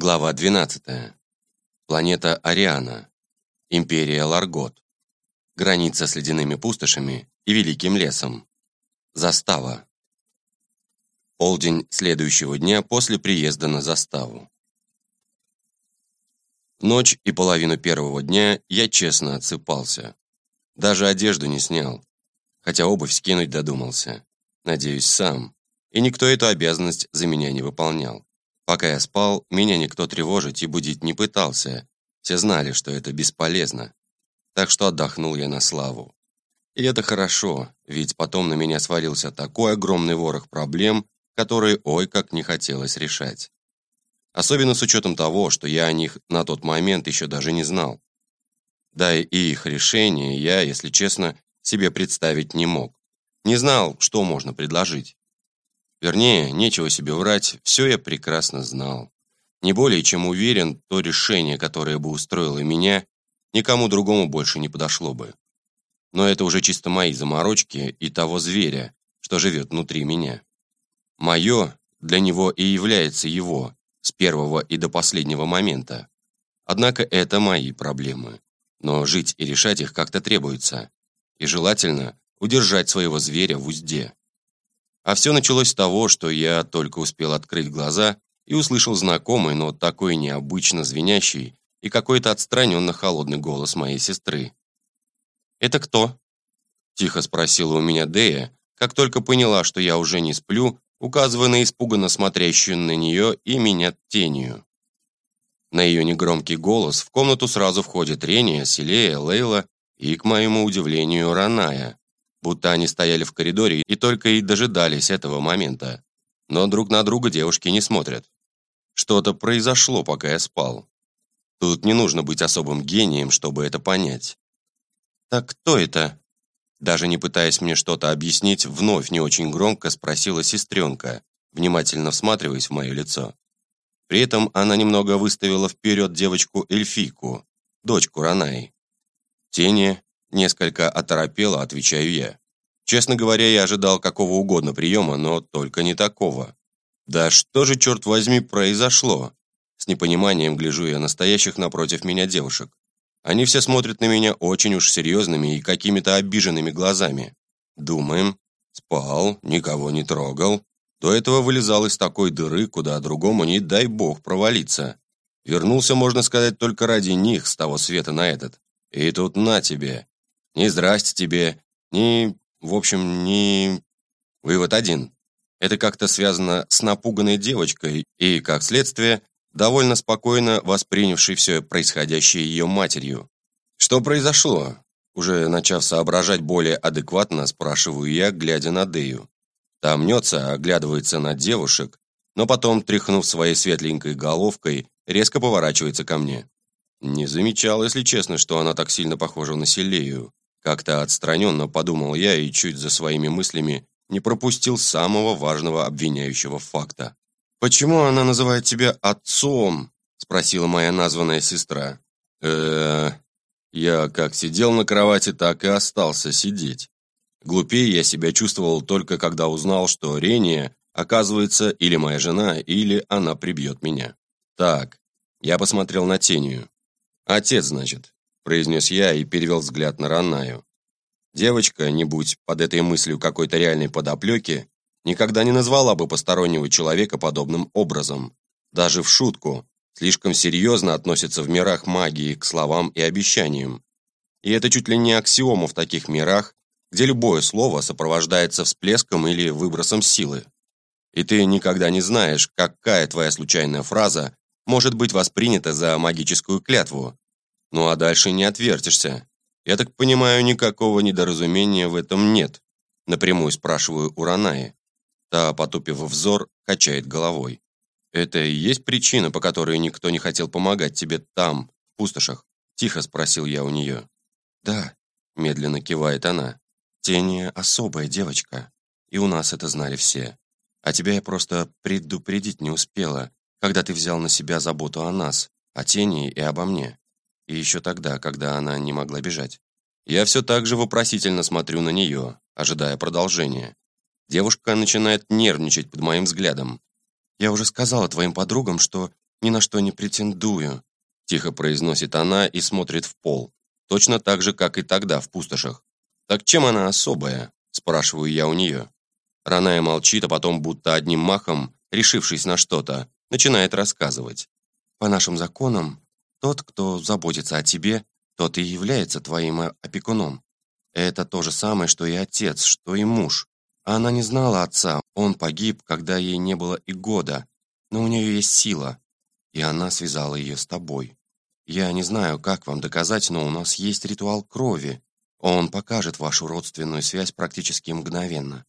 Глава 12. Планета Ариана. Империя Ларгот. Граница с ледяными пустошами и Великим лесом. Застава. Полдень следующего дня после приезда на заставу. Ночь и половину первого дня я честно отсыпался. Даже одежду не снял, хотя обувь скинуть додумался. Надеюсь, сам. И никто эту обязанность за меня не выполнял. Пока я спал, меня никто тревожить и будить не пытался. Все знали, что это бесполезно. Так что отдохнул я на славу. И это хорошо, ведь потом на меня свалился такой огромный ворох проблем, которые ой как не хотелось решать. Особенно с учетом того, что я о них на тот момент еще даже не знал. Да и их решение я, если честно, себе представить не мог. Не знал, что можно предложить. Вернее, нечего себе врать, все я прекрасно знал. Не более чем уверен, то решение, которое бы устроило меня, никому другому больше не подошло бы. Но это уже чисто мои заморочки и того зверя, что живет внутри меня. Мое для него и является его, с первого и до последнего момента. Однако это мои проблемы. Но жить и решать их как-то требуется. И желательно удержать своего зверя в узде. А все началось с того, что я только успел открыть глаза и услышал знакомый, но такой необычно звенящий и какой-то отстраненно холодный голос моей сестры. «Это кто?» – тихо спросила у меня Дея, как только поняла, что я уже не сплю, указывая на испуганно смотрящую на нее и меня тенью. На ее негромкий голос в комнату сразу входят Рения, Селея, Лейла и, к моему удивлению, Раная будто они стояли в коридоре и только и дожидались этого момента. Но друг на друга девушки не смотрят. Что-то произошло, пока я спал. Тут не нужно быть особым гением, чтобы это понять. «Так кто это?» Даже не пытаясь мне что-то объяснить, вновь не очень громко спросила сестренка, внимательно всматриваясь в мое лицо. При этом она немного выставила вперед девочку-эльфийку, дочку Ранаи. Тени, Несколько оторопело, отвечаю я. Честно говоря, я ожидал какого угодно приема, но только не такого. Да что же, черт возьми, произошло? С непониманием гляжу я настоящих напротив меня девушек. Они все смотрят на меня очень уж серьезными и какими-то обиженными глазами. Думаем, спал, никого не трогал. До этого вылезал из такой дыры, куда другому не дай бог провалиться. Вернулся, можно сказать, только ради них с того света на этот. И тут на тебе, ни здрасте тебе, ни... В общем, ни... Вывод один. Это как-то связано с напуганной девочкой и, как следствие, довольно спокойно воспринявшей все происходящее ее матерью. Что произошло? Уже начав соображать более адекватно, спрашиваю я, глядя на Дею. Та мнется, оглядывается на девушек, но потом, тряхнув своей светленькой головкой, резко поворачивается ко мне. Не замечал, если честно, что она так сильно похожа на Селею. Как-то отстраненно подумал я и чуть за своими мыслями не пропустил самого важного обвиняющего факта. «Почему она называет тебя отцом?» – спросила моя названная сестра. э Я как сидел на кровати, так и остался сидеть. Глупее я себя чувствовал только когда узнал, что Рения, оказывается, или моя жена, или она прибьет меня. Так, я посмотрел на Тению. Отец, значит произнес я и перевел взгляд на Ранаю. Девочка, не будь под этой мыслью какой-то реальной подоплеки, никогда не назвала бы постороннего человека подобным образом. Даже в шутку. Слишком серьезно относится в мирах магии к словам и обещаниям. И это чуть ли не аксиома в таких мирах, где любое слово сопровождается всплеском или выбросом силы. И ты никогда не знаешь, какая твоя случайная фраза может быть воспринята за магическую клятву, ну а дальше не отвертишься. Я так понимаю, никакого недоразумения в этом нет. Напрямую спрашиваю у Ранаи. Та, потупив взор, качает головой. Это и есть причина, по которой никто не хотел помогать тебе там, в пустошах? Тихо спросил я у нее. Да, медленно кивает она. Тени особая девочка, и у нас это знали все. А тебя я просто предупредить не успела, когда ты взял на себя заботу о нас, о тени и обо мне. И еще тогда, когда она не могла бежать. Я все так же вопросительно смотрю на нее, ожидая продолжения. Девушка начинает нервничать под моим взглядом. «Я уже сказала твоим подругам, что ни на что не претендую», тихо произносит она и смотрит в пол, точно так же, как и тогда в пустошах. «Так чем она особая?» спрашиваю я у нее. Раная молчит, а потом, будто одним махом, решившись на что-то, начинает рассказывать. «По нашим законам, тот, кто заботится о тебе, тот и является твоим опекуном. Это то же самое, что и отец, что и муж. Она не знала отца, он погиб, когда ей не было и года. Но у нее есть сила, и она связала ее с тобой. Я не знаю, как вам доказать, но у нас есть ритуал крови. Он покажет вашу родственную связь практически мгновенно.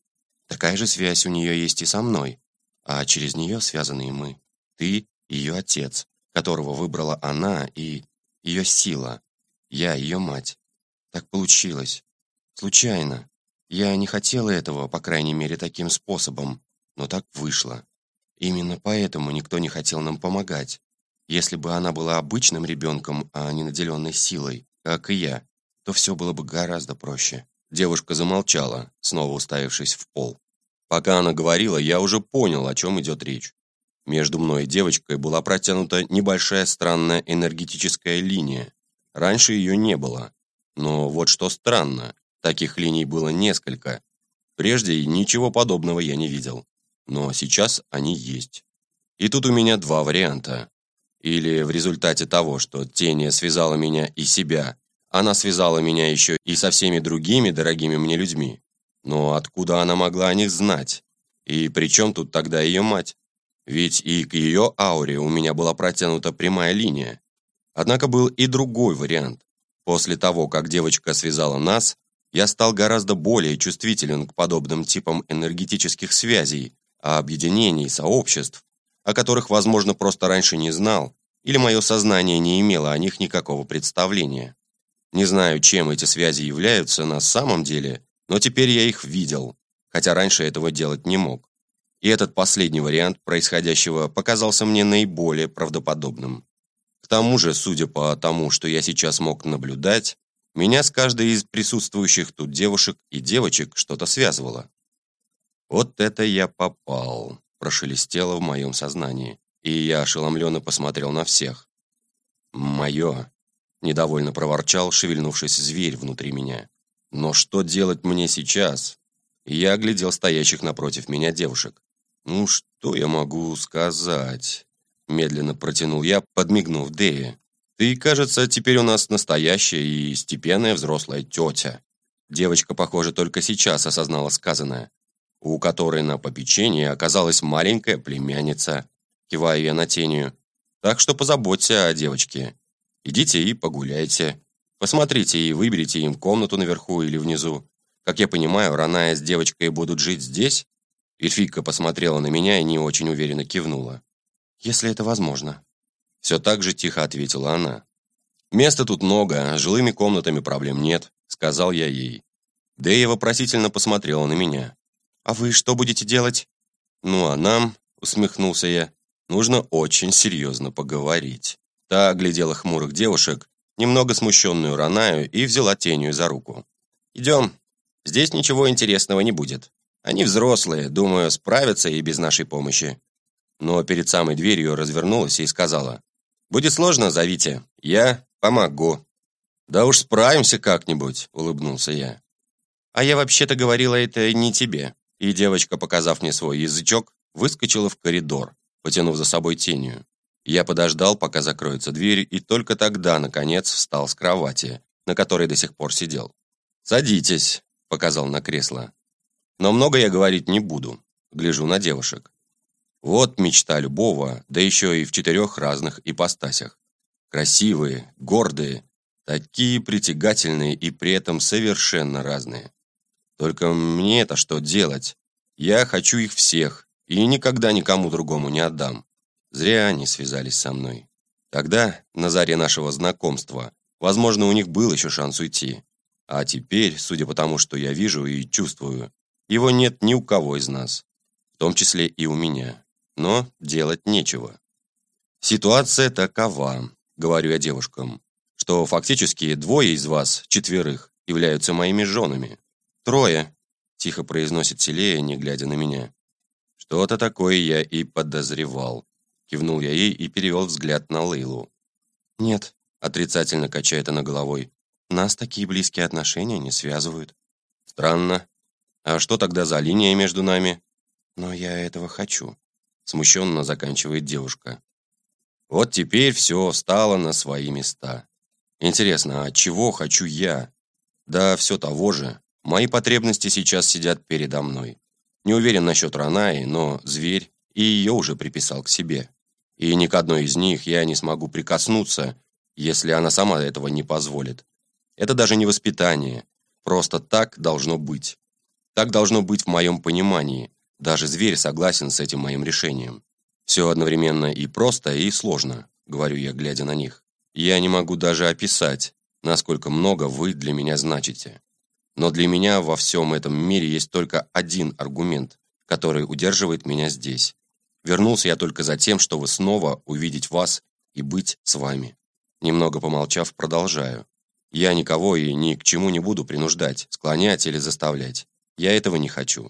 Такая же связь у нее есть и со мной, а через нее связаны и мы. Ты – ее отец, которого выбрала она, и ее сила. Я ее мать. Так получилось. Случайно. Я не хотела этого, по крайней мере, таким способом, но так вышло. Именно поэтому никто не хотел нам помогать. Если бы она была обычным ребенком, а не наделенной силой, как и я, то все было бы гораздо проще. Девушка замолчала, снова уставившись в пол. Пока она говорила, я уже понял, о чем идет речь. Между мной и девочкой была протянута небольшая странная энергетическая линия. Раньше ее не было. Но вот что странно, таких линий было несколько. Прежде ничего подобного я не видел. Но сейчас они есть. И тут у меня два варианта. Или в результате того, что Тения связала меня и себя, она связала меня еще и со всеми другими дорогими мне людьми. Но откуда она могла о них знать? И при чем тут тогда ее мать? Ведь и к ее ауре у меня была протянута прямая линия. Однако был и другой вариант. После того, как девочка связала нас, я стал гораздо более чувствителен к подобным типам энергетических связей, а объединений, сообществ, о которых, возможно, просто раньше не знал, или мое сознание не имело о них никакого представления. Не знаю, чем эти связи являются на самом деле, но теперь я их видел, хотя раньше этого делать не мог. И этот последний вариант происходящего показался мне наиболее правдоподобным. К тому же, судя по тому, что я сейчас мог наблюдать, меня с каждой из присутствующих тут девушек и девочек что-то связывало. «Вот это я попал», – прошелестело в моем сознании, и я ошеломленно посмотрел на всех. «Мое», Недовольно проворчал, шевельнувшись зверь внутри меня. Но что делать мне сейчас? Я оглядел стоящих напротив меня девушек. Ну, что я могу сказать? Медленно протянул я, подмигнув Дее. Ты, кажется, теперь у нас настоящая и степенная взрослая тетя. Девочка, похоже, только сейчас осознала сказанное. У которой на попечении оказалась маленькая племянница. Киваю я на тенью. Так что позаботься о девочке. Идите и погуляйте. Посмотрите и выберите им комнату наверху или внизу. Как я понимаю, Раная с девочкой будут жить здесь?» Эльфийка посмотрела на меня и не очень уверенно кивнула. «Если это возможно». Все так же тихо ответила она. «Места тут много, с жилыми комнатами проблем нет», — сказал я ей. Дэя вопросительно посмотрела на меня. «А вы что будете делать?» «Ну, а нам», — усмехнулся я, — «нужно очень серьезно поговорить». Та оглядела хмурых девушек, немного смущенную Ранаю, и взяла тенью за руку. «Идем. Здесь ничего интересного не будет. Они взрослые, думаю, справятся и без нашей помощи». Но перед самой дверью развернулась и сказала, «Будет сложно, зовите. Я помогу». «Да уж справимся как-нибудь», — улыбнулся я. «А я вообще-то говорила это не тебе». И девочка, показав мне свой язычок, выскочила в коридор, потянув за собой тенью. Я подождал, пока закроется дверь, и только тогда, наконец, встал с кровати, на которой до сих пор сидел. «Садитесь», — показал на кресло. «Но много я говорить не буду. Гляжу на девушек. Вот мечта любого, да еще и в четырех разных ипостасях. Красивые, гордые, такие притягательные и при этом совершенно разные. Только мне это что делать? Я хочу их всех и никогда никому другому не отдам. Зря они связались со мной. Тогда, на заре нашего знакомства, возможно, у них был еще шанс уйти. А теперь, судя по тому, что я вижу и чувствую, его нет ни у кого из нас, в том числе и у меня. Но делать нечего. Ситуация такова, говорю я девушкам, что фактически двое из вас, четверых, являются моими женами. Трое, тихо произносит Селея, не глядя на меня. Что-то такое я и подозревал. кивнул я ей и перевел взгляд на Лейлу. «Нет», — отрицательно качает она головой, «нас такие близкие отношения не связывают». «Странно. А что тогда за линия между нами?» «Но я этого хочу», — смущенно заканчивает девушка. Вот теперь все стало на свои места. Интересно, а чего хочу я? Да все того же. Мои потребности сейчас сидят передо мной. Не уверен насчет Ранаи, но зверь и ее уже приписал к себе. И ни к одной из них я не смогу прикоснуться, если она сама этого не позволит. Это даже не воспитание. Просто так должно быть. Так должно быть в моем понимании. Даже зверь согласен с этим моим решением. Все одновременно и просто, и сложно, говорю я, глядя на них. Я не могу даже описать, насколько много вы для меня значите. Но для меня во всем этом мире есть только один аргумент, который удерживает меня здесь. Вернулся я только за тем, чтобы снова увидеть вас и быть с вами. Немного помолчав, продолжаю. Я никого и ни к чему не буду принуждать, склонять или заставлять. Я этого не хочу.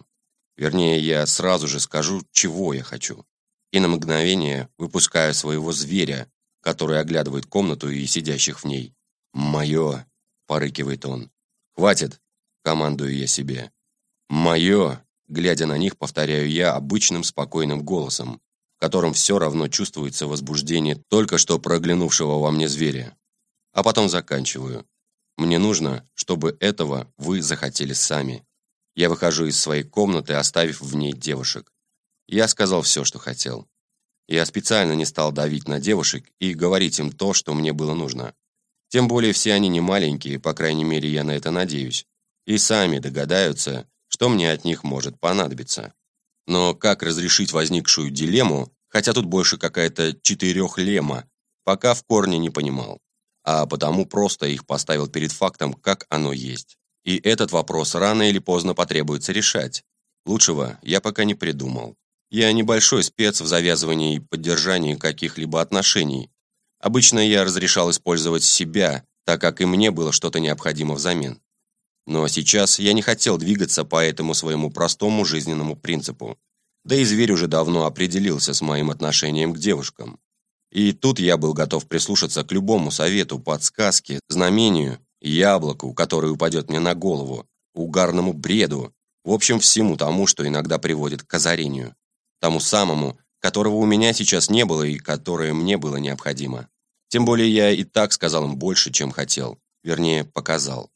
Вернее, я сразу же скажу, чего я хочу. И на мгновение выпускаю своего зверя, который оглядывает комнату и сидящих в ней. «Мое!» – порыкивает он. «Хватит!» командую я себе. «Мое!» Глядя на них, повторяю я обычным спокойным голосом, в котором все равно чувствуется возбуждение только что проглянувшего во мне зверя. А потом заканчиваю. Мне нужно, чтобы этого вы захотели сами. Я выхожу из своей комнаты, оставив в ней девушек. Я сказал все, что хотел. Я специально не стал давить на девушек и говорить им то, что мне было нужно. Тем более все они не маленькие, по крайней мере, я на это надеюсь и сами догадаются, что мне от них может понадобиться. Но как разрешить возникшую дилемму, хотя тут больше какая-то четырехлема, пока в корне не понимал, а потому просто их поставил перед фактом, как оно есть. И этот вопрос рано или поздно потребуется решать. Лучшего я пока не придумал. Я небольшой спец в завязывании и поддержании каких-либо отношений. Обычно я разрешал использовать себя, так как и мне было что-то необходимо взамен. Но сейчас я не хотел двигаться по этому своему простому жизненному принципу. Да и зверь уже давно определился с моим отношением к девушкам. И тут я был готов прислушаться к любому совету, подсказке, знамению, яблоку, которое упадет мне на голову, угарному бреду, в общем, всему тому, что иногда приводит к озарению. Тому самому, которого у меня сейчас не было и которое мне было необходимо. Тем более я и так сказал им больше, чем хотел. Вернее, показал.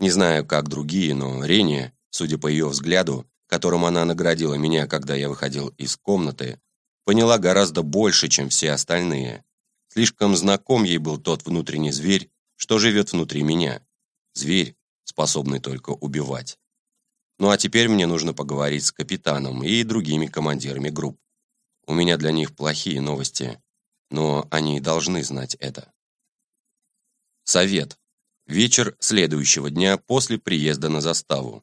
Не знаю, как другие, но Рене, судя по ее взгляду, которым она наградила меня, когда я выходил из комнаты, поняла гораздо больше, чем все остальные. Слишком знаком ей был тот внутренний зверь, что живет внутри меня. Зверь, способный только убивать. Ну а теперь мне нужно поговорить с капитаном и другими командирами групп. У меня для них плохие новости, но они должны знать это. Совет. Вечер следующего дня после приезда на заставу.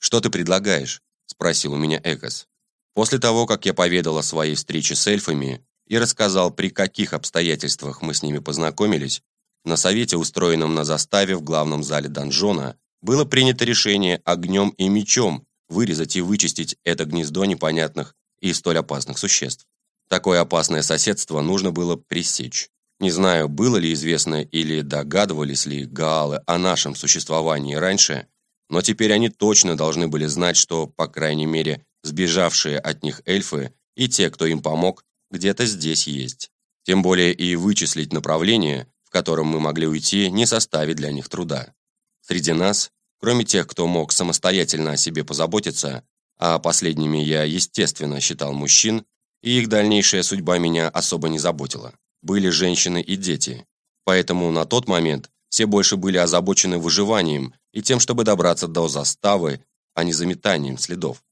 «Что ты предлагаешь?» – спросил у меня Экос. После того, как я поведал о своей встрече с эльфами и рассказал, при каких обстоятельствах мы с ними познакомились, на совете, устроенном на заставе в главном зале донжона, было принято решение огнем и мечом вырезать и вычистить это гнездо непонятных и столь опасных существ. Такое опасное соседство нужно было пресечь. Не знаю, было ли известно или догадывались ли гаалы о нашем существовании раньше, но теперь они точно должны были знать, что, по крайней мере, сбежавшие от них эльфы и те, кто им помог, где-то здесь есть. Тем более и вычислить направление, в котором мы могли уйти, не составит для них труда. Среди нас, кроме тех, кто мог самостоятельно о себе позаботиться, а последними я, естественно, считал мужчин, и их дальнейшая судьба меня особо не заботила были женщины и дети. Поэтому на тот момент все больше были озабочены выживанием и тем, чтобы добраться до заставы, а не заметанием следов.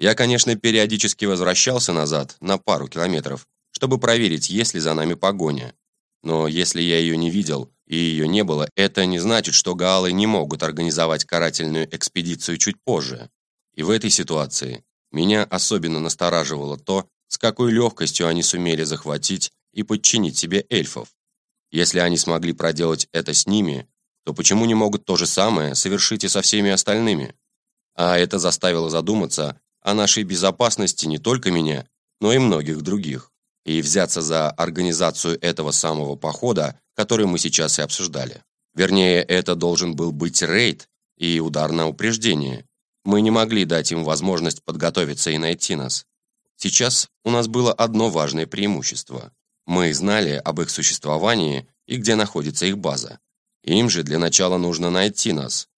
Я, конечно, периодически возвращался назад на пару километров, чтобы проверить, есть ли за нами погоня. Но если я ее не видел и ее не было, это не значит, что гаалы не могут организовать карательную экспедицию чуть позже. И в этой ситуации меня особенно настораживало то, с какой легкостью они сумели захватить и подчинить себе эльфов. Если они смогли проделать это с ними, то почему не могут то же самое совершить и со всеми остальными? А это заставило задуматься о нашей безопасности не только меня, но и многих других, и взяться за организацию этого самого похода, который мы сейчас и обсуждали. Вернее, это должен был быть рейд и удар на упреждение. Мы не могли дать им возможность подготовиться и найти нас. Сейчас у нас было одно важное преимущество. Мы знали об их существовании и где находится их база. Им же для начала нужно найти нас.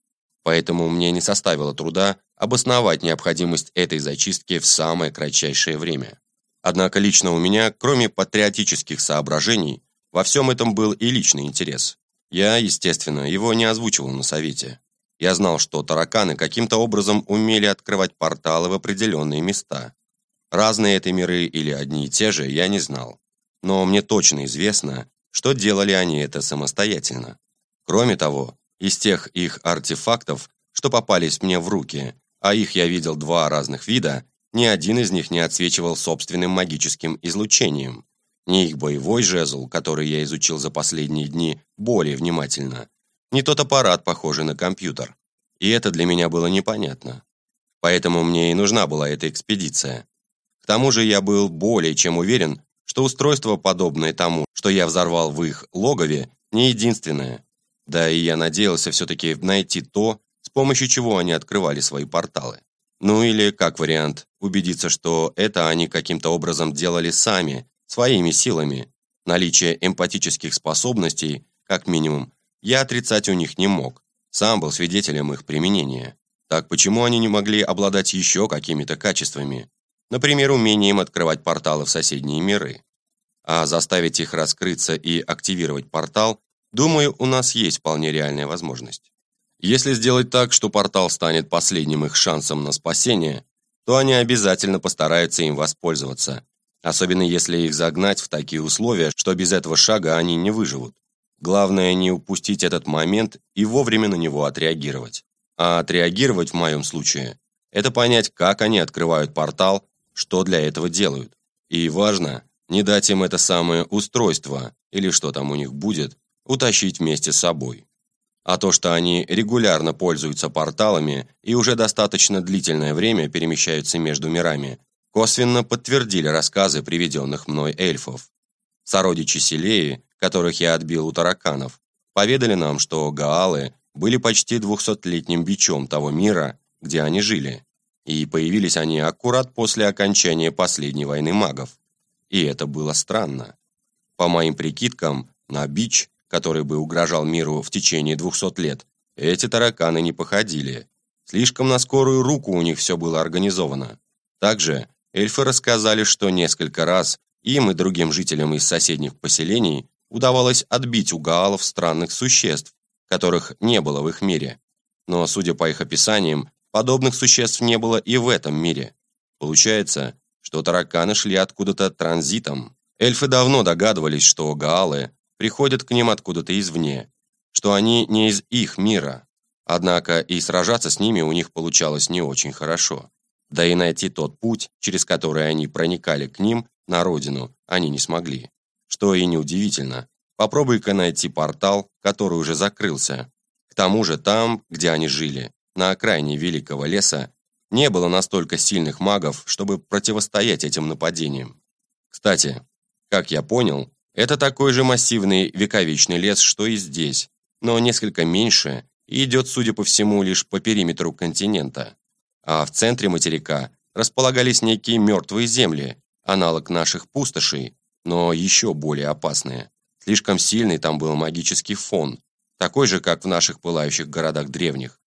Поэтому мне не составило труда обосновать необходимость этой зачистки в самое кратчайшее время. Однако лично у меня, кроме патриотических соображений, во всем этом был и личный интерес. Я, естественно, его не озвучивал на совете. Я знал, что тараканы каким-то образом умели открывать порталы в определенные места. Разные это миры или одни и те же, я не знал. Но мне точно известно, что делали они это самостоятельно. Кроме того, из тех их артефактов, что попались мне в руки, а их я видел два разных вида, ни один из них не отсвечивал собственным магическим излучением. Ни их боевой жезл, который я изучил за последние дни более внимательно, ни тот аппарат, похожий на компьютер. И это для меня было непонятно. Поэтому мне и нужна была эта экспедиция. К тому же я был более чем уверен, что устройство, подобное тому, что я взорвал в их логове, не единственное. Да и я надеялся все-таки найти то, помощью чего они открывали свои порталы. Ну или, как вариант, убедиться, что это они каким-то образом делали сами, своими силами. Наличие эмпатических способностей, как минимум, я отрицать у них не мог. Сам был свидетелем их применения. Так почему они не могли обладать еще какими-то качествами? Например, умением открывать порталы в соседние миры. А заставить их раскрыться и активировать портал, думаю, у нас есть вполне реальная возможность. Если сделать так, что портал станет последним их шансом на спасение, то они обязательно постараются им воспользоваться, особенно если их загнать в такие условия, что без этого шага они не выживут. Главное не упустить этот момент и вовремя на него отреагировать. А отреагировать в моем случае – это понять, как они открывают портал, что для этого делают. И важно, не дать им это самое устройство, или что там у них будет, утащить вместе с собой. А то, что они регулярно пользуются порталами и уже достаточно длительное время перемещаются между мирами, косвенно подтвердили рассказы приведенных мной эльфов. Сородичи Селеи, которых я отбил у тараканов, поведали нам, что гаалы были почти двухсотлетним бичом того мира, где они жили, и появились они аккурат после окончания последней войны магов. И это было странно. По моим прикидкам, на бич который бы угрожал миру в течение 200 лет, эти тараканы не походили. Слишком на скорую руку у них все было организовано. Также эльфы рассказали, что несколько раз им и другим жителям из соседних поселений удавалось отбить у гаалов странных существ, которых не было в их мире. Но, судя по их описаниям, подобных существ не было и в этом мире. Получается, что тараканы шли откуда-то транзитом. Эльфы давно догадывались, что гаалы приходят к ним откуда-то извне, что они не из их мира. Однако и сражаться с ними у них получалось не очень хорошо. Да и найти тот путь, через который они проникали к ним, на родину, они не смогли. Что и неудивительно. Попробуй-ка найти портал, который уже закрылся. К тому же там, где они жили, на окраине Великого леса, не было настолько сильных магов, чтобы противостоять этим нападениям. Кстати, как я понял, это такой же массивный вековечный лес, что и здесь, но несколько меньше и идет, судя по всему, лишь по периметру континента. А в центре материка располагались некие мертвые земли, аналог наших пустошей, но еще более опасные. Слишком сильный там был магический фон, такой же, как в наших пылающих городах древних.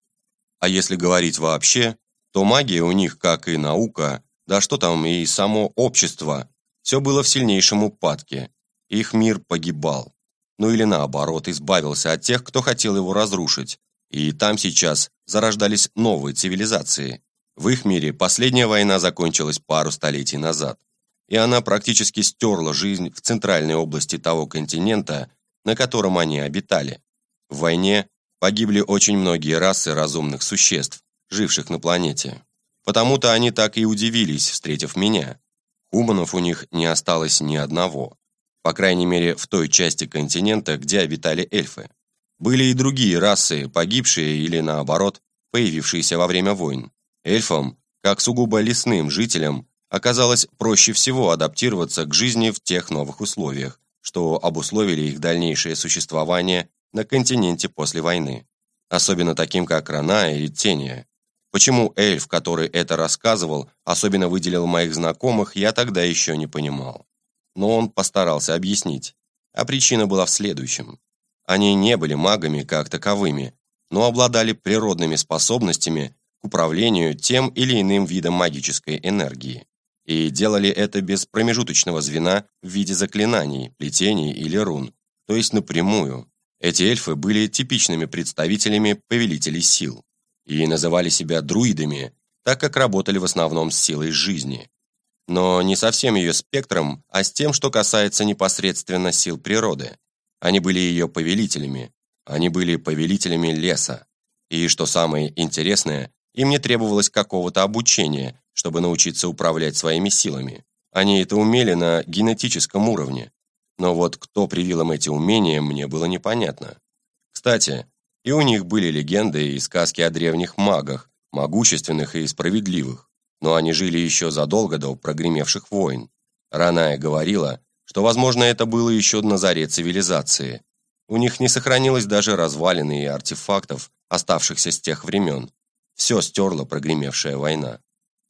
А если говорить вообще, то магия у них, как и наука, да что там и само общество, все было в сильнейшем упадке, их мир погибал. Ну или наоборот, избавился от тех, кто хотел его разрушить. И там сейчас зарождались новые цивилизации. В их мире последняя война закончилась пару столетий назад. И она практически стерла жизнь в центральной области того континента, на котором они обитали. В войне погибли очень многие расы разумных существ, живших на планете. Потому-то они так и удивились, встретив меня. Хуманов у них не осталось ни одного по крайней мере в той части континента, где обитали эльфы. Были и другие расы, погибшие или наоборот, появившиеся во время войн. Эльфам, как сугубо лесным жителям, оказалось проще всего адаптироваться к жизни в тех новых условиях, что обусловили их дальнейшее существование на континенте после войны. Особенно таким, как Раная и Тения. Почему эльф, который это рассказывал, особенно выделил моих знакомых, я тогда еще не понимал. Но он постарался объяснить. А причина была в следующем. Они не были магами как таковыми, но обладали природными способностями к управлению тем или иным видом магической энергии. И делали это без промежуточного звена в виде заклинаний, плетений или рун, то есть напрямую. Эти эльфы были типичными представителями повелителей сил и называли себя друидами, так как работали в основном с силой жизни. Но не совсем ее спектром, а с тем, что касается непосредственно сил природы. Они были ее повелителями, они были повелителями леса. И, что самое интересное, им не требовалось какого-то обучения, чтобы научиться управлять своими силами. Они это умели на генетическом уровне. Но вот кто привил им эти умения, мне было непонятно. Кстати, и у них были легенды и сказки о древних магах, могущественных и справедливых. Но они жили еще задолго до прогремевших войн. Раная говорила, что, возможно, это было еще на заре цивилизации. У них не сохранилось даже развалины и артефактов, оставшихся с тех времен. Все стерла прогремевшая война.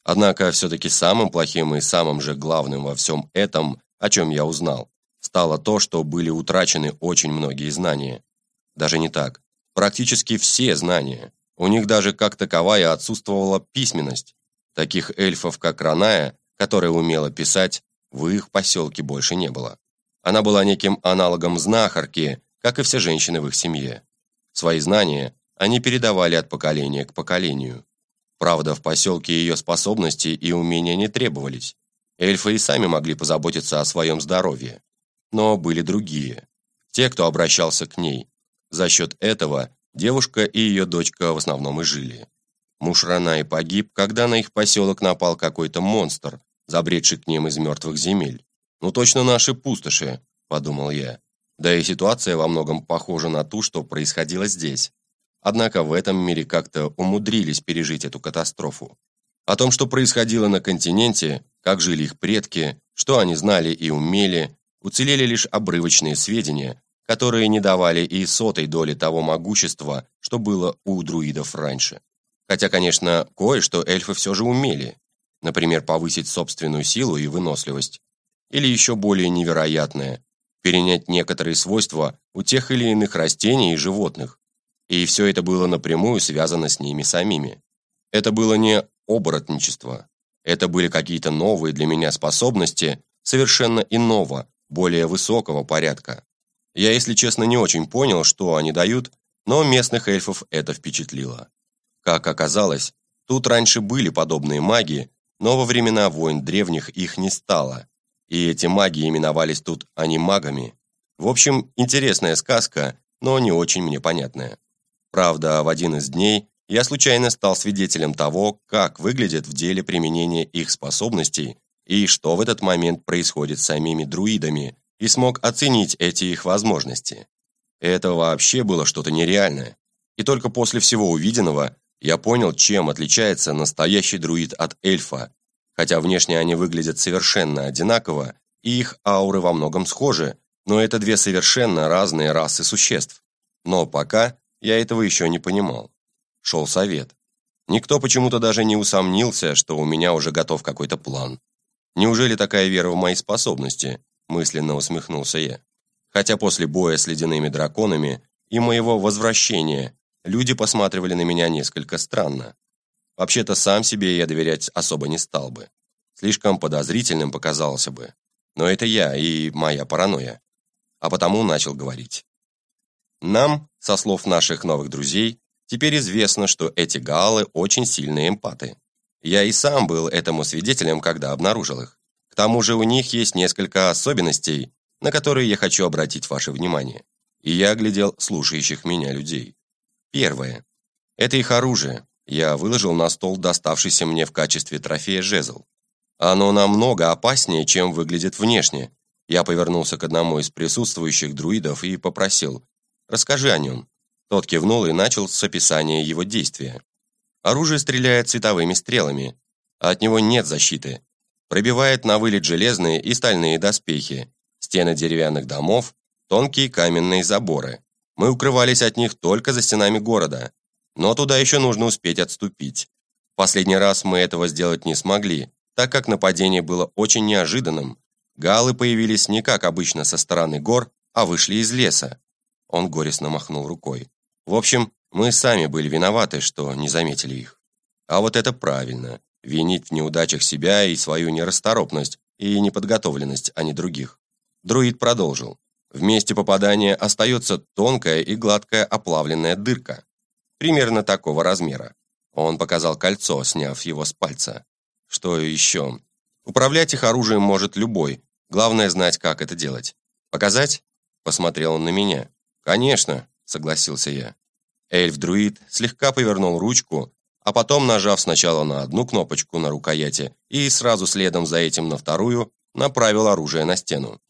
Однако все-таки самым плохим и самым же главным во всем этом, о чем я узнал, стало то, что были утрачены очень многие знания. Даже не так практически все знания. У них даже как таковая отсутствовала письменность. Таких эльфов, как Раная, которая умела писать, в их поселке больше не было. Она была неким аналогом знахарки, как и все женщины в их семье. Свои знания они передавали от поколения к поколению. Правда, в поселке ее способности и умения не требовались. Эльфы и сами могли позаботиться о своем здоровье. Но были другие. Те, кто обращался к ней, за счет этого девушка и ее дочка в основном и жили. Муж Рана и погиб, когда на их поселок напал какой-то монстр, забредший к ним из мертвых земель. «Ну точно наши пустоши», – подумал я. Да и ситуация во многом похожа на ту, что происходило здесь. Однако в этом мире как-то умудрились пережить эту катастрофу. О том, что происходило на континенте, как жили их предки, что они знали и умели, уцелели лишь обрывочные сведения, которые не давали и сотой доли того могущества, что было у друидов раньше. Хотя, конечно, кое-что эльфы все же умели. Например, повысить собственную силу и выносливость. Или еще более невероятное – перенять некоторые свойства у тех или иных растений и животных. И все это было напрямую связано с ними самими. Это было не оборотничество. Это были какие-то новые для меня способности совершенно иного, более высокого порядка. Я, если честно, не очень понял, что они дают, но местных эльфов это впечатлило. Как оказалось, тут раньше были подобные маги, но во времена войн древних их не стало, и эти маги именовались тут анимагами. В общем, интересная сказка, но не очень мне понятная. Правда, в один из дней я случайно стал свидетелем того, как выглядит в деле применение их способностей и что в этот момент происходит с самими друидами, и смог оценить эти их возможности. Это вообще было что-то нереальное. И только после всего увиденного я понял, чем отличается настоящий друид от эльфа, хотя внешне они выглядят совершенно одинаково, и их ауры во многом схожи, но это две совершенно разные расы существ. Но пока я этого еще не понимал. Шел совет. Никто почему-то даже не усомнился, что у меня уже готов какой-то план. Неужели такая вера в мои способности, мысленно усмехнулся я. Хотя после боя с ледяными драконами и моего возвращения люди посматривали на меня несколько странно. Вообще-то сам себе я доверять особо не стал бы. Слишком подозрительным показался бы. Но это я и моя паранойя. А потому начал говорить. Нам, со слов наших новых друзей, теперь известно, что эти гаалы очень сильные эмпаты. Я и сам был этому свидетелем, когда обнаружил их. К тому же у них есть несколько особенностей, на которые я хочу обратить ваше внимание. И я оглядел слушающих меня людей. Первое. Это их оружие. Я выложил на стол доставшийся мне в качестве трофея жезл. Оно намного опаснее, чем выглядит внешне. Я повернулся к одному из присутствующих друидов и попросил «Расскажи о нем». Тот кивнул и начал с описания его действия. Оружие стреляет световыми стрелами. От него нет защиты, Пробивает на вылет железные и стальные доспехи, стены деревянных домов, тонкие каменные заборы. Мы укрывались от них только за стенами города, но туда еще нужно успеть отступить. Последний раз мы этого сделать не смогли, так как нападение было очень неожиданным. Галы появились не как обычно со стороны гор, а вышли из леса. Он горестно махнул рукой. В общем, мы сами были виноваты, что не заметили их. А вот это правильно. Винить в неудачах себя и свою нерасторопность и неподготовленность, а не других. Друид продолжил. В месте попадания остается тонкая и гладкая оплавленная дырка. Примерно такого размера. Он показал кольцо, сняв его с пальца. Что еще? Управлять их оружием может любой. Главное знать, как это делать. Показать? Посмотрел он на меня. Конечно, согласился я. Эльф-друид слегка повернул ручку, а потом, нажав сначала на одну кнопочку на рукояти и сразу следом за этим на вторую, направил оружие на стену.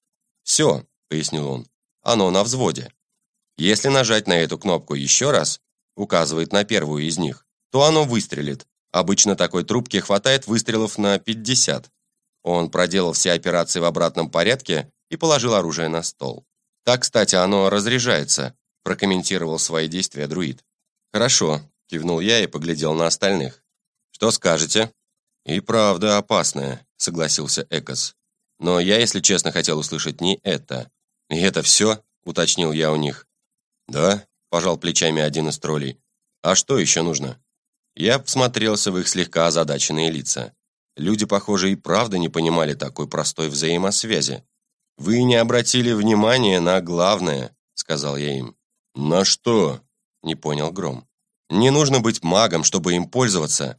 «Все», — пояснил он, — «оно на взводе. Если нажать на эту кнопку еще раз, указывает на первую из них, то оно выстрелит. Обычно такой трубки хватает выстрелов на 50. Он проделал все операции в обратном порядке и положил оружие на стол. Так, кстати, оно разряжается, прокомментировал свои действия друид. Хорошо, кивнул я и поглядел на остальных. Что скажете? И правда опасная, согласился Экос. Но я, если честно, хотел услышать не это. И это все, уточнил я у них. Да, пожал плечами один из троллей. А что еще нужно? Я всмотрелся в их слегка озадаченные лица. Люди, похоже, и правда не понимали такой простой взаимосвязи. «Вы не обратили внимания на главное», — сказал я им. «На что?» — не понял Гром. «Не нужно быть магом, чтобы им пользоваться.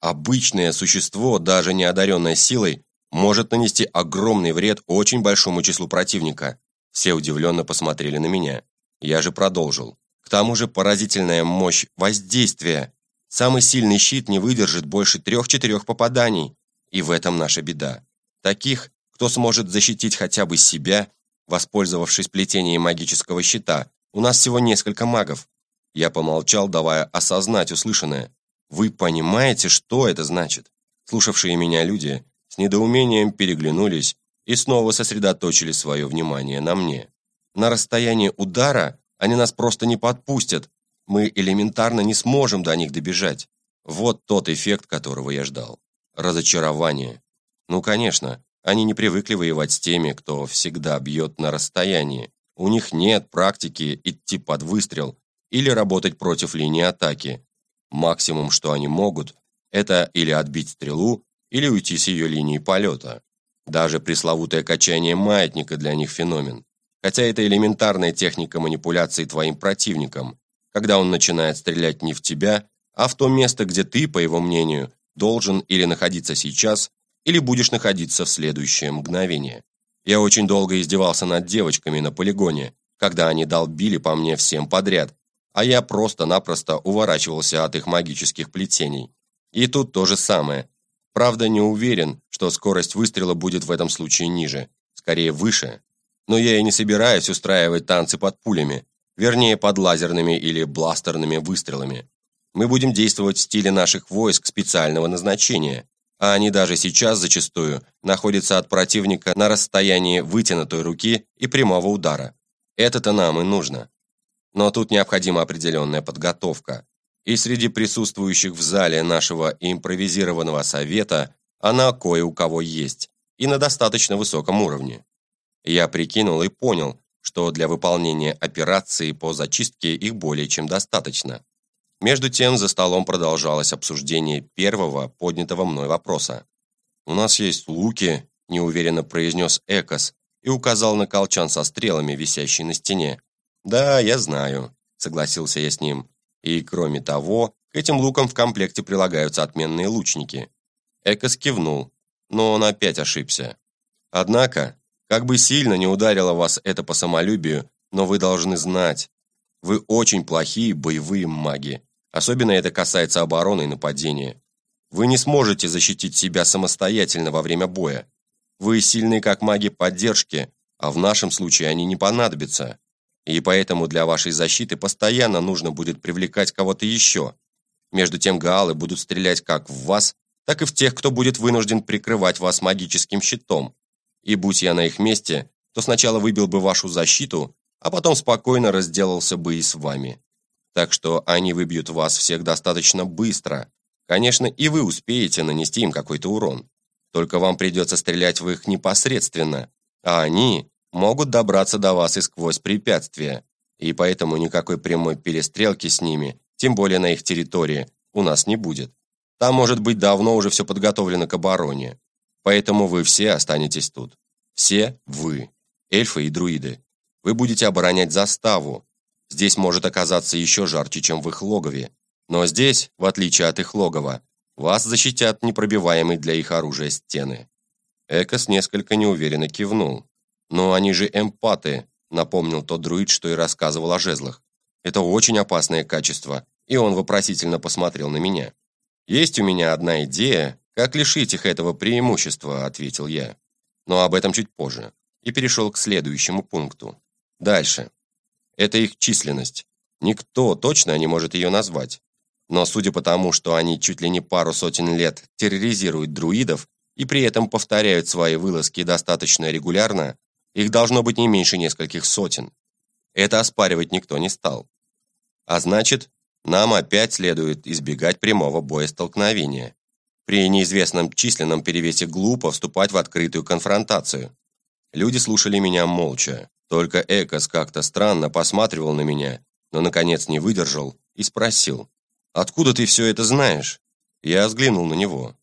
Обычное существо, даже не одаренное силой, может нанести огромный вред очень большому числу противника». Все удивленно посмотрели на меня. Я же продолжил. К тому же поразительная мощь воздействия. Самый сильный щит не выдержит больше трех-четырех попаданий. И в этом наша беда. Таких, кто сможет защитить хотя бы себя, воспользовавшись плетением магического щита, у нас всего несколько магов. Я помолчал, давая осознать услышанное. Вы понимаете, что это значит? Слушавшие меня люди с недоумением переглянулись и снова сосредоточили свое внимание на мне. На расстоянии удара они нас просто не подпустят. Мы элементарно не сможем до них добежать. Вот тот эффект, которого я ждал. Разочарование. Ну, конечно, они не привыкли воевать с теми, кто всегда бьет на расстоянии. У них нет практики идти под выстрел или работать против линии атаки. Максимум, что они могут, это или отбить стрелу, или уйти с ее линии полета. Даже пресловутое качание маятника для них феномен. Хотя это элементарная техника манипуляции твоим противником, когда он начинает стрелять не в тебя, а в то место, где ты, по его мнению, должен или находиться сейчас, или будешь находиться в следующее мгновение. Я очень долго издевался над девочками на полигоне, когда они долбили по мне всем подряд, а я просто-напросто уворачивался от их магических плетений. И тут то же самое. Правда, не уверен, что скорость выстрела будет в этом случае ниже, скорее выше. Но я и не собираюсь устраивать танцы под пулями, вернее, под лазерными или бластерными выстрелами. Мы будем действовать в стиле наших войск специального назначения, а они даже сейчас зачастую находятся от противника на расстоянии вытянутой руки и прямого удара. Это-то нам и нужно. Но тут необходима определенная подготовка. И среди присутствующих в зале нашего импровизированного совета она кое у кого есть, и на достаточно высоком уровне. Я прикинул и понял, что для выполнения операции по зачистке их более чем достаточно. Между тем за столом продолжалось обсуждение первого поднятого мной вопроса. «У нас есть луки», – неуверенно произнес Экос и указал на колчан со стрелами, висящий на стене. «Да, я знаю», – согласился я с ним. «И кроме того, к этим лукам в комплекте прилагаются отменные лучники». Экос кивнул, но он опять ошибся. «Однако, как бы сильно не ударило вас это по самолюбию, но вы должны знать, вы очень плохие боевые маги. Особенно это касается обороны и нападения. Вы не сможете защитить себя самостоятельно во время боя. Вы сильны как маги поддержки, а в нашем случае они не понадобятся. И поэтому для вашей защиты постоянно нужно будет привлекать кого-то еще. Между тем гаалы будут стрелять как в вас, так и в тех, кто будет вынужден прикрывать вас магическим щитом. И будь я на их месте, то сначала выбил бы вашу защиту, а потом спокойно разделался бы и с вами. Так что они выбьют вас всех достаточно быстро. Конечно, и вы успеете нанести им какой-то урон. Только вам придется стрелять в их непосредственно, а они могут добраться до вас и сквозь препятствия. И поэтому никакой прямой перестрелки с ними, тем более на их территории, у нас не будет. Там, может быть, давно уже все подготовлено к обороне. Поэтому вы все останетесь тут. Все вы, эльфы и друиды. Вы будете оборонять заставу. Здесь может оказаться еще жарче, чем в их логове. Но здесь, в отличие от их логова, вас защитят непробиваемые для их оружия стены. Экос несколько неуверенно кивнул. «Но они же эмпаты», — напомнил тот друид, что и рассказывал о жезлах. «Это очень опасное качество», и он вопросительно посмотрел на меня. «Есть у меня одна идея, как лишить их этого преимущества», — ответил я. «Но об этом чуть позже». И перешел к следующему пункту. Дальше. Это их численность. Никто точно не может ее назвать. Но судя по тому, что они чуть ли не пару сотен лет терроризируют друидов и при этом повторяют свои вылазки достаточно регулярно, их должно быть не меньше нескольких сотен. Это оспаривать никто не стал. А значит, нам опять следует избегать прямого боестолкновения. При неизвестном численном перевесе глупо вступать в открытую конфронтацию. Люди слушали меня молча. Только Экос как-то странно посматривал на меня, но, наконец, не выдержал и спросил. «Откуда ты все это знаешь?» Я взглянул на него.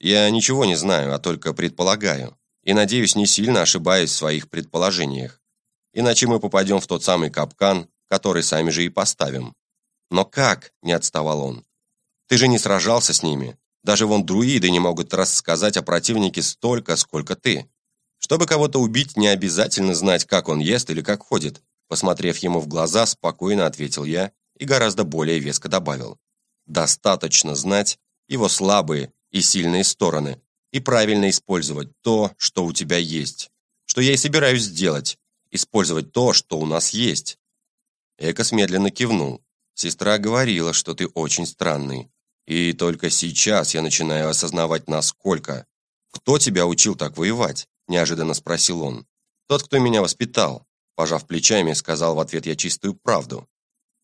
«Я ничего не знаю, а только предполагаю. И, надеюсь, не сильно ошибаюсь в своих предположениях. Иначе мы попадем в тот самый капкан, который сами же и поставим». «Но как?» – не отставал он. «Ты же не сражался с ними. Даже вон друиды не могут рассказать о противнике столько, сколько ты. Чтобы кого-то убить, не обязательно знать, как он ест или как ходит. Посмотрев ему в глаза, спокойно ответил я и гораздо более веско добавил. Достаточно знать его слабые и сильные стороны и правильно использовать то, что у тебя есть. Что я и собираюсь сделать. Использовать то, что у нас есть. Экос медленно кивнул. Сестра говорила, что ты очень странный. И только сейчас я начинаю осознавать, насколько. Кто тебя учил так воевать? неожиданно спросил он. Тот, кто меня воспитал, пожав плечами, сказал в ответ я чистую правду.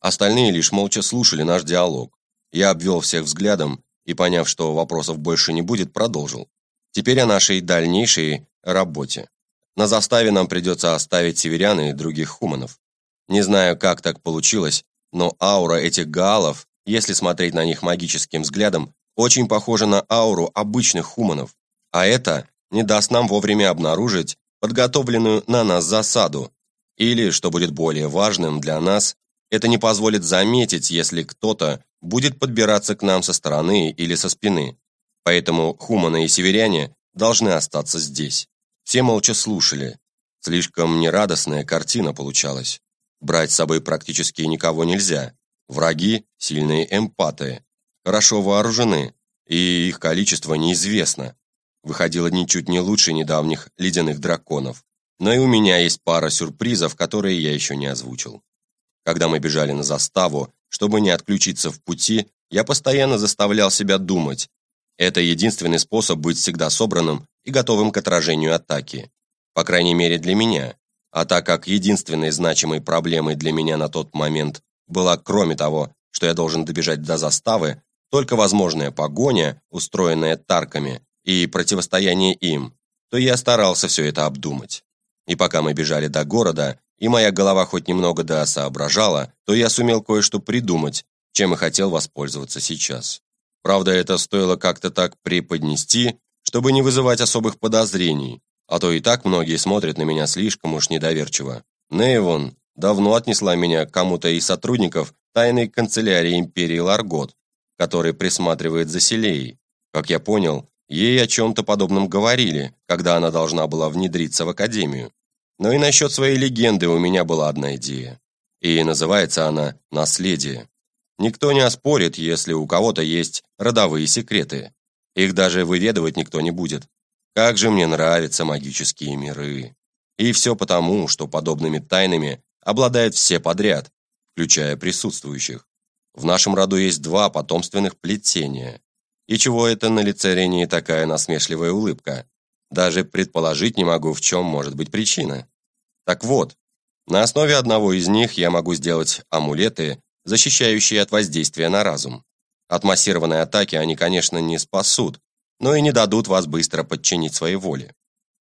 Остальные лишь молча слушали наш диалог. Я обвел всех взглядом и, поняв, что вопросов больше не будет, продолжил. Теперь о нашей дальнейшей работе. На заставе нам придется оставить северян и других хуманов. Не знаю, как так получилось, но аура этих гаалов, если смотреть на них магическим взглядом, очень похожа на ауру обычных хуманов. А это не даст нам вовремя обнаружить подготовленную на нас засаду, или, что будет более важным для нас, это не позволит заметить, если кто-то будет подбираться к нам со стороны или со спины. Поэтому хуманы и северяне должны остаться здесь. Все молча слушали. Слишком нерадостная картина получалась. Брать с собой практически никого нельзя. Враги – сильные эмпаты, хорошо вооружены, и их количество неизвестно выходила ничуть не лучше недавних ледяных драконов. Но и у меня есть пара сюрпризов, которые я еще не озвучил. Когда мы бежали на заставу, чтобы не отключиться в пути, я постоянно заставлял себя думать. Это единственный способ быть всегда собранным и готовым к отражению атаки. По крайней мере для меня. А так как единственной значимой проблемой для меня на тот момент была, кроме того, что я должен добежать до заставы, только возможная погоня, устроенная тарками, и противостояние им, то я старался все это обдумать. И пока мы бежали до города, и моя голова хоть немного да соображала, то я сумел кое-что придумать, чем и хотел воспользоваться сейчас. Правда, это стоило как-то так преподнести, чтобы не вызывать особых подозрений, а то и так многие смотрят на меня слишком уж недоверчиво. Нейвон давно отнесла меня к кому-то из сотрудников тайной канцелярии империи Ларгот, который присматривает за Селеей. Как я понял, Ей о чем-то подобном говорили, когда она должна была внедриться в академию. Но и насчет своей легенды у меня была одна идея. И называется она «Наследие». Никто не оспорит, если у кого-то есть родовые секреты. Их даже выведывать никто не будет. Как же мне нравятся магические миры. И все потому, что подобными тайнами обладают все подряд, включая присутствующих. В нашем роду есть два потомственных плетения. И чего это на лице Рении такая насмешливая улыбка? Даже предположить не могу, в чем может быть причина. Так вот, на основе одного из них я могу сделать амулеты, защищающие от воздействия на разум. От массированной атаки они, конечно, не спасут, но и не дадут вас быстро подчинить своей воле.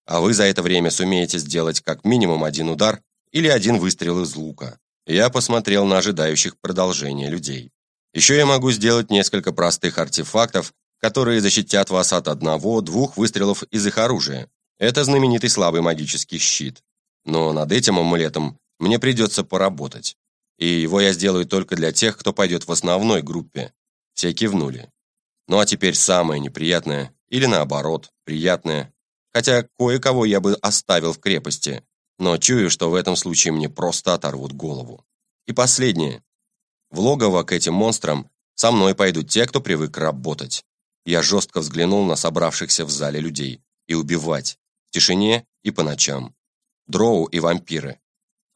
А вы за это время сумеете сделать как минимум один удар или один выстрел из лука. Я посмотрел на ожидающих продолжения людей. Еще я могу сделать несколько простых артефактов, которые защитят вас от одного-двух выстрелов из их оружия. Это знаменитый слабый магический щит. Но над этим амулетом мне придется поработать. И его я сделаю только для тех, кто пойдет в основной группе. Все кивнули. Ну а теперь самое неприятное, или наоборот, приятное. Хотя кое-кого я бы оставил в крепости, но чую, что в этом случае мне просто оторвут голову. И последнее. В логово к этим монстрам со мной пойдут те, кто привык работать. Я жестко взглянул на собравшихся в зале людей. И убивать. В тишине и по ночам дроу и вампиры.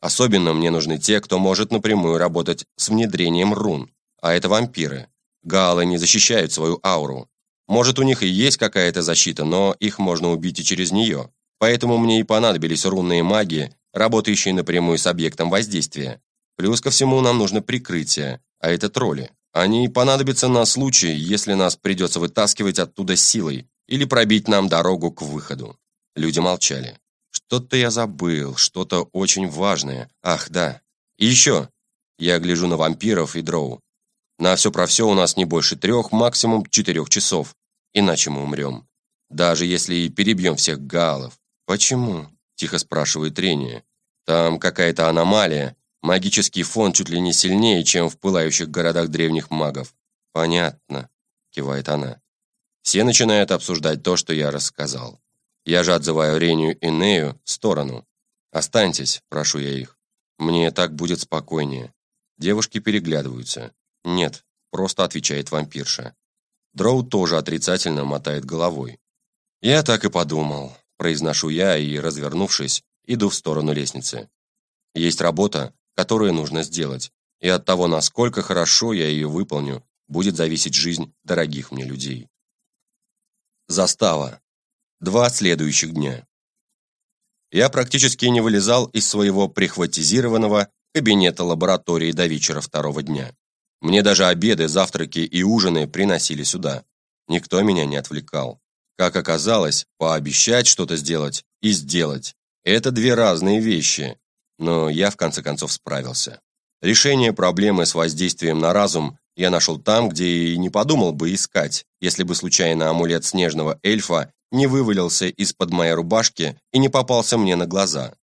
Особенно мне нужны те, кто может напрямую работать с внедрением рун, а это вампиры. Гаалы не защищают свою ауру. Может, у них и есть какая-то защита, но их можно убить и через нее. Поэтому мне и понадобились рунные маги, работающие напрямую с объектом воздействия. Плюс ко всему нам нужно прикрытие, а это тролли. Они понадобятся на случай, если нас придется вытаскивать оттуда силой или пробить нам дорогу к выходу. Люди молчали. Что-то я забыл, что-то очень важное. Ах, да. И еще. Я гляжу на вампиров и дроу. На все про все у нас не больше трех, максимум четырех часов. Иначе мы умрем. Даже если и перебьем всех галов. Почему? Тихо спрашивает Рения. Там какая-то аномалия. Магический фон чуть ли не сильнее, чем в пылающих городах древних магов. Понятно, кивает она. Все начинают обсуждать то, что я рассказал. Я же отзываю Рению и Нею в сторону. «Останьтесь», – прошу я их. «Мне так будет спокойнее». Девушки переглядываются. «Нет», – просто отвечает вампирша. Дроу тоже отрицательно мотает головой. «Я так и подумал», – произношу я и, развернувшись, иду в сторону лестницы. Есть работа, которую нужно сделать, и от того, насколько хорошо я ее выполню, будет зависеть жизнь дорогих мне людей. Застава. Два следующих дня. Я практически не вылезал из своего прихватизированного кабинета лаборатории до вечера второго дня. Мне даже обеды, завтраки и ужины приносили сюда. Никто меня не отвлекал. Как оказалось, пообещать что-то сделать и сделать – это две разные вещи. Но я в конце концов справился. Решение проблемы с воздействием на разум я нашел там, где и не подумал бы искать, если бы случайно амулет снежного эльфа не вывалился из-под моей рубашки и не попался мне на глаза.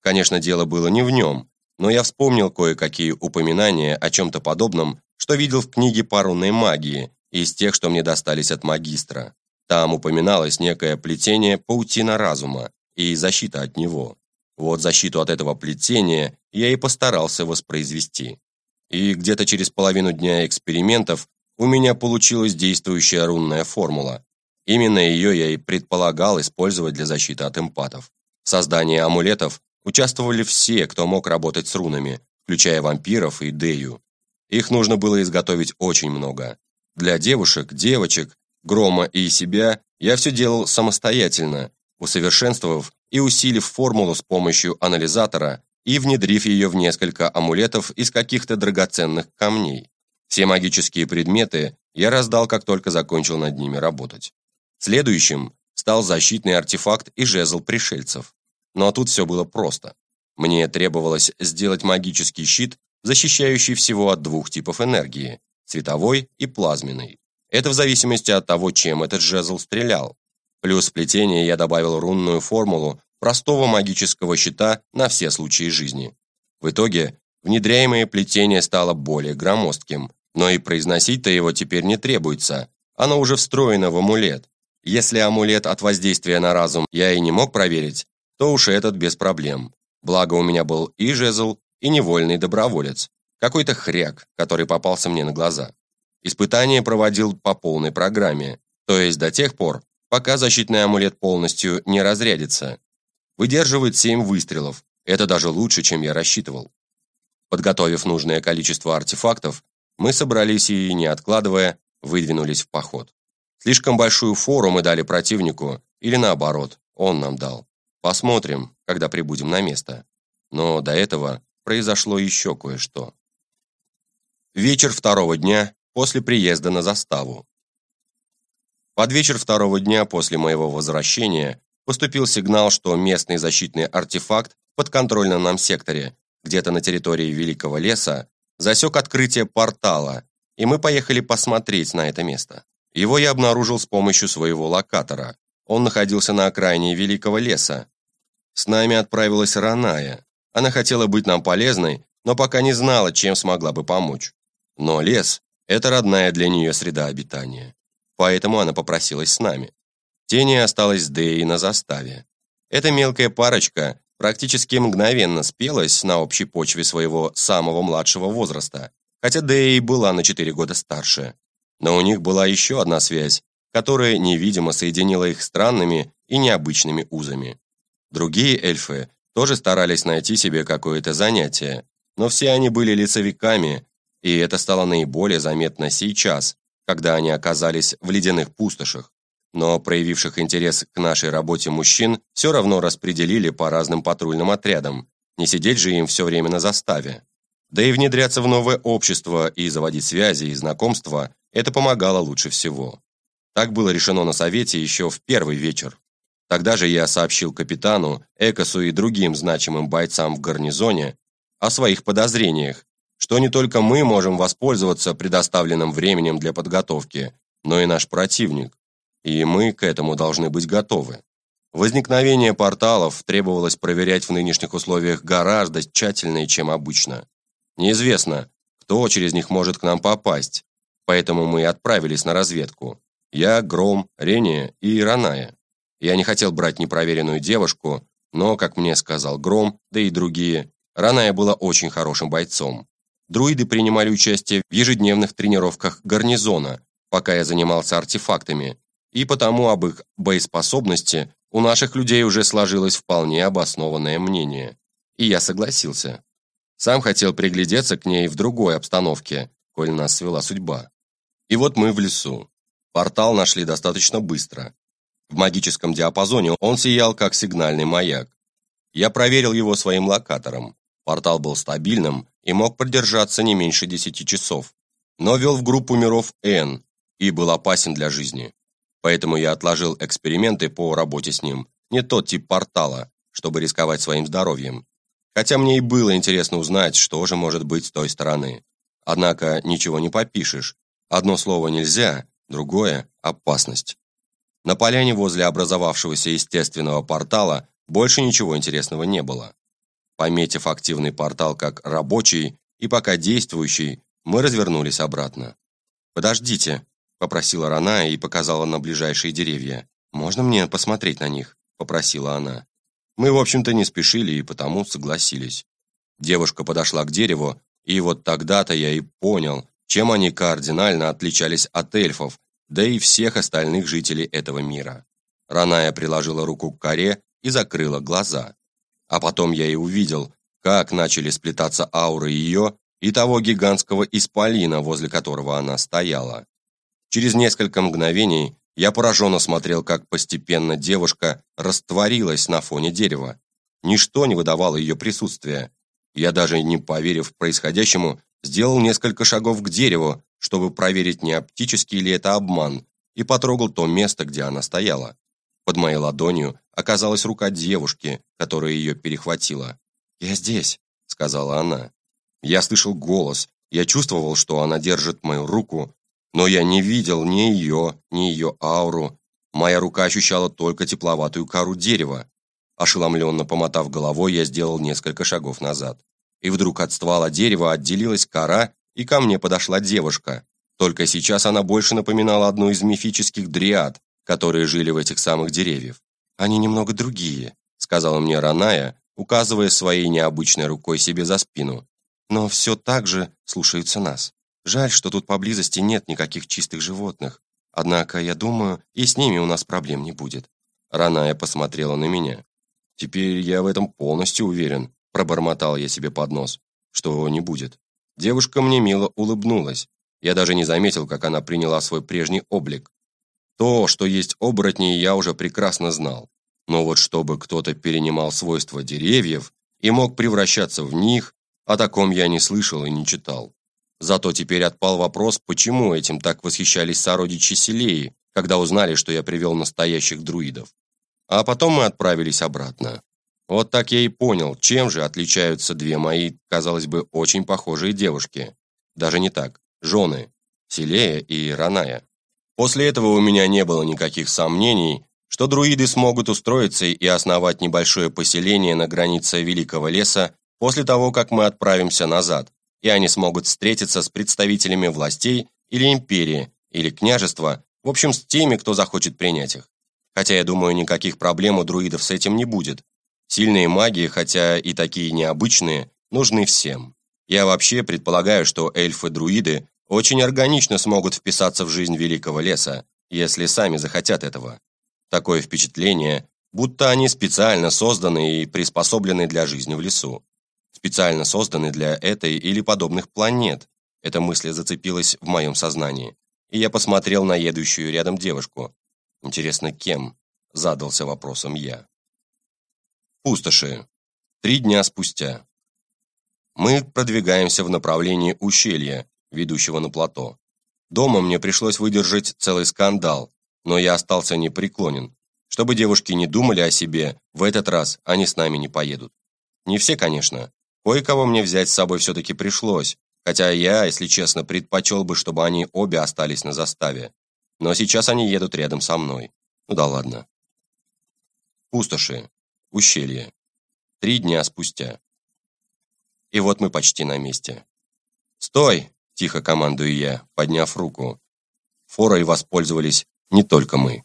Конечно, дело было не в нем, но я вспомнил кое-какие упоминания о чем-то подобном, что видел в книге по рунной магии, из тех, что мне достались от магистра. Там упоминалось некое плетение паутина разума и защита от него. Вот защиту от этого плетения я и постарался воспроизвести. И где-то через половину дня экспериментов у меня получилась действующая рунная формула, Именно ее я и предполагал использовать для защиты от эмпатов. В создании амулетов участвовали все, кто мог работать с рунами, включая вампиров и Дею. Их нужно было изготовить очень много. Для девушек, девочек, Грома и себя я все делал самостоятельно, усовершенствовав и усилив формулу с помощью анализатора и внедрив ее в несколько амулетов из каких-то драгоценных камней. Все магические предметы я раздал, как только закончил над ними работать. Следующим стал защитный артефакт и жезл пришельцев. Но тут все было просто. Мне требовалось сделать магический щит, защищающий всего от двух типов энергии – световой и плазменной. Это в зависимости от того, чем этот жезл стрелял. Плюс плетение я добавил рунную формулу простого магического щита на все случаи жизни. В итоге внедряемое плетение стало более громоздким, но и произносить-то его теперь не требуется, оно уже встроено в амулет, если амулет от воздействия на разум я и не мог проверить, то уж этот без проблем. Благо у меня был и жезл, и невольный доброволец. Какой-то хряк, который попался мне на глаза. Испытание проводил по полной программе, то есть до тех пор, пока защитный амулет полностью не разрядится. Выдерживает 7 выстрелов, это даже лучше, чем я рассчитывал. Подготовив нужное количество артефактов, мы собрались и, не откладывая, выдвинулись в поход. Слишком большую фору мы дали противнику, или наоборот, он нам дал. Посмотрим, когда прибудем на место. Но до этого произошло еще кое-что. Вечер второго дня после приезда на заставу. Под вечер второго дня после моего возвращения поступил сигнал, что местный защитный артефакт в подконтрольном нам секторе, где-то на территории Великого леса, засек открытие портала, и мы поехали посмотреть на это место. Его я обнаружил с помощью своего локатора. Он находился на окраине Великого леса. С нами отправилась Раная. Она хотела быть нам полезной, но пока не знала, чем смогла бы помочь. Но лес – это родная для нее среда обитания. Поэтому она попросилась с нами. Тени осталась с Дэей на заставе. Эта мелкая парочка практически мгновенно спелась на общей почве своего самого младшего возраста, хотя Дэй была на 4 года старше. Но у них была еще одна связь, которая невидимо соединила их странными и необычными узами. Другие эльфы тоже старались найти себе какое-то занятие, но все они были лицевиками, и это стало наиболее заметно сейчас, когда они оказались в ледяных пустошах. Но проявивших интерес к нашей работе мужчин все равно распределили по разным патрульным отрядам, не сидеть же им все время на заставе. Да и внедряться в новое общество и заводить связи и знакомства это помогало лучше всего. Так было решено на совете еще в первый вечер. Тогда же я сообщил капитану, Экосу и другим значимым бойцам в гарнизоне о своих подозрениях, что не только мы можем воспользоваться предоставленным временем для подготовки, но и наш противник. И мы к этому должны быть готовы. Возникновение порталов требовалось проверять в нынешних условиях гораздо тщательнее, чем обычно. Неизвестно, кто через них может к нам попасть, поэтому мы отправились на разведку. Я, Гром, Рения и Раная. Я не хотел брать непроверенную девушку, но, как мне сказал Гром, да и другие, Раная была очень хорошим бойцом. Друиды принимали участие в ежедневных тренировках гарнизона, пока я занимался артефактами, и потому об их боеспособности у наших людей уже сложилось вполне обоснованное мнение. И я согласился. Сам хотел приглядеться к ней в другой обстановке, коль нас свела судьба. И вот мы в лесу. Портал нашли достаточно быстро. В магическом диапазоне он сиял как сигнальный маяк. Я проверил его своим локатором. Портал был стабильным и мог продержаться не меньше 10 часов, но вел в группу миров N и был опасен для жизни. Поэтому я отложил эксперименты по работе с ним, не тот тип портала, чтобы рисковать своим здоровьем. Хотя мне и было интересно узнать, что же может быть с той стороны. Однако ничего не попишешь, Одно слово нельзя, другое – опасность. На поляне возле образовавшегося естественного портала больше ничего интересного не было. Пометив активный портал как рабочий и пока действующий, мы развернулись обратно. «Подождите», – попросила Рана и показала на ближайшие деревья. «Можно мне посмотреть на них?» – попросила она. Мы, в общем-то, не спешили и потому согласились. Девушка подошла к дереву, и вот тогда-то я и понял, чем они кардинально отличались от эльфов, да и всех остальных жителей этого мира. Раная приложила руку к коре и закрыла глаза. А потом я и увидел, как начали сплетаться ауры ее и того гигантского исполина, возле которого она стояла. Через несколько мгновений я пораженно смотрел, как постепенно девушка растворилась на фоне дерева. Ничто не выдавало ее присутствия. Я даже не поверив происходящему, сделал несколько шагов к дереву, чтобы проверить, не оптический ли это обман, и потрогал то место, где она стояла. Под моей ладонью оказалась рука девушки, которая ее перехватила. «Я здесь», — сказала она. Я слышал голос, я чувствовал, что она держит мою руку, но я не видел ни ее, ни ее ауру. Моя рука ощущала только тепловатую кору дерева. Ошеломленно помотав головой, я сделал несколько шагов назад. И вдруг от ствола дерева отделилась кора, и ко мне подошла девушка. Только сейчас она больше напоминала одну из мифических дриад, которые жили в этих самых деревьях. «Они немного другие», — сказала мне Раная, указывая своей необычной рукой себе за спину. «Но все так же слушаются нас. Жаль, что тут поблизости нет никаких чистых животных. Однако, я думаю, и с ними у нас проблем не будет». Раная посмотрела на меня. «Теперь я в этом полностью уверен. Пробормотал я себе под нос, что не будет. Девушка мне мило улыбнулась. Я даже не заметил, как она приняла свой прежний облик. То, что есть оборотни, я уже прекрасно знал. Но вот чтобы кто-то перенимал свойства деревьев и мог превращаться в них, о таком я не слышал и не читал. Зато теперь отпал вопрос, почему этим так восхищались сородичи Селеи, когда узнали, что я привел настоящих друидов. А потом мы отправились обратно. Вот так я и понял, чем же отличаются две мои, казалось бы, очень похожие девушки. Даже не так, жены, Селея и Раная. После этого у меня не было никаких сомнений, что друиды смогут устроиться и основать небольшое поселение на границе Великого леса после того, как мы отправимся назад, и они смогут встретиться с представителями властей или империи, или княжества, в общем, с теми, кто захочет принять их. Хотя, я думаю, никаких проблем у друидов с этим не будет. Сильные маги, хотя и такие необычные, нужны всем. Я вообще предполагаю, что эльфы-друиды очень органично смогут вписаться в жизнь Великого леса, если сами захотят этого. Такое впечатление, будто они специально созданы и приспособлены для жизни в лесу. Специально созданы для этой или подобных планет. Эта мысль зацепилась в моем сознании. И я посмотрел на едущую рядом девушку. Интересно, кем? Задался вопросом я. Пустоши. Три дня спустя. Мы продвигаемся в направлении ущелья, ведущего на плато. Дома мне пришлось выдержать целый скандал, но я остался непреклонен. Чтобы девушки не думали о себе, в этот раз они с нами не поедут. Не все, конечно. Кое-кого мне взять с собой все-таки пришлось, хотя я, если честно, предпочел бы, чтобы они обе остались на заставе. Но сейчас они едут рядом со мной. Ну да ладно. Пустоши. Ущелье. Три дня спустя. И вот мы почти на месте. «Стой!» – тихо командую я, подняв руку. Форой воспользовались не только мы.